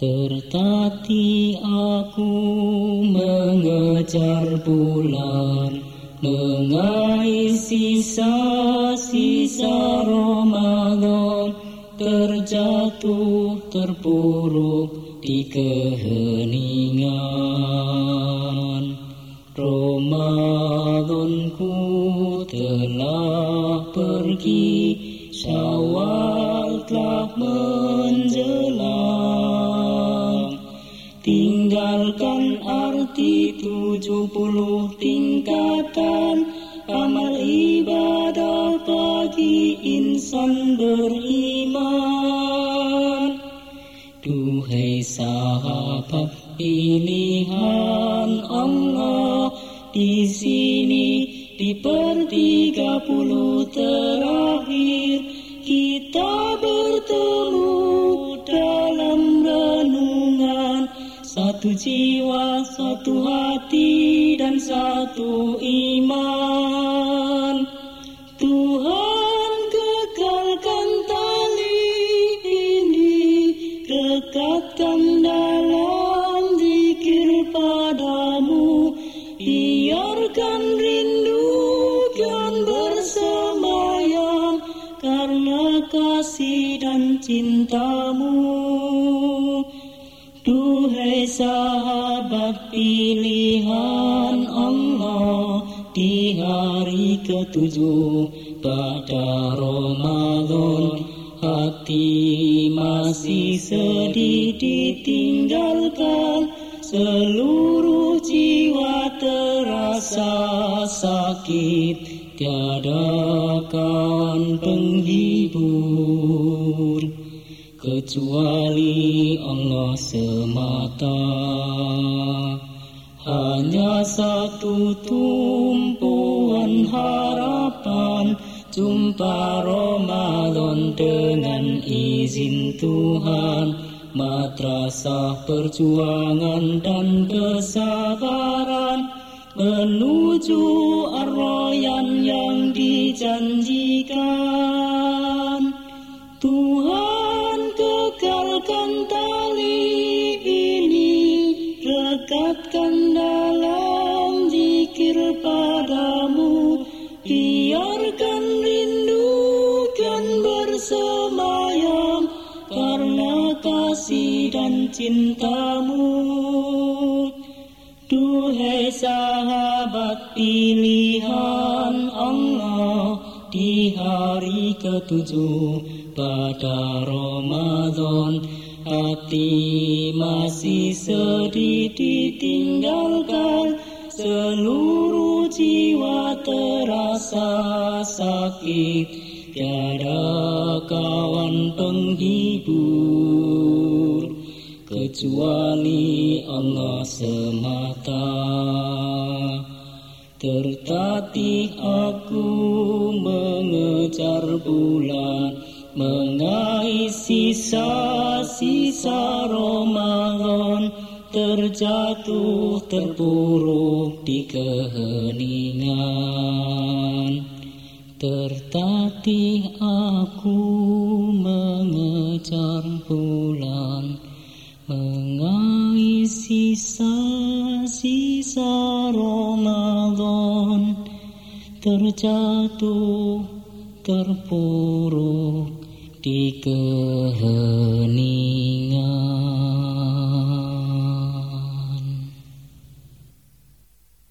Tertati aku mengejar bulan Mengais sisa-sisa Ramadan. Terjatuh terpuruk di keheningan. Ramadanku telah pergi Syawal telah Tinggalkan arti tujuh puluh tingkatan Amal ibadah bagi insan beriman. Duhai sahabat pilihan Allah. Di sini di pertiga puluh terakhir Kita bertemu Satu jiwa, satu hati dan satu iman. Tuhan kekalkan tali ini Rekatkan dalam zikir padamu. Biarkan rindu kan bersemayam Karena kasih dan cintamu Duhai sahabat pilihan Allah Di hari ketujuh pada Ramadan. Hati masih sedih ditinggalkan Seluruh jiwa terasa sakit. Tiada kan penghibur Kecuali Allah semata. Hanya satu tumpuan harapan Jumpa Ramadan dengan izin Tuhan. Madrasah perjuangan dan kesabaran Menuju arroyan yang dijanjikan Rekatkan dalam zikir padamu. Biarkan rindu kan bersemayam Karena kasih dan cintamu. Duhai sahabat pilihan Allah Di hari ketujuh pada Ramadan Hati masih sedih ditinggalkan Seluruh jiwa terasa sakit. Tiada kawan penghibur Kecuali Allah semata. Tertatih aku mengejar bulan Mengais sisa-sisa Ramadan Terjatuh terpuruk di keheningan. Tertatih aku mengejar bulan. Mengais sisa-sisa Ramadan Terjatuh terpuruk di keheningan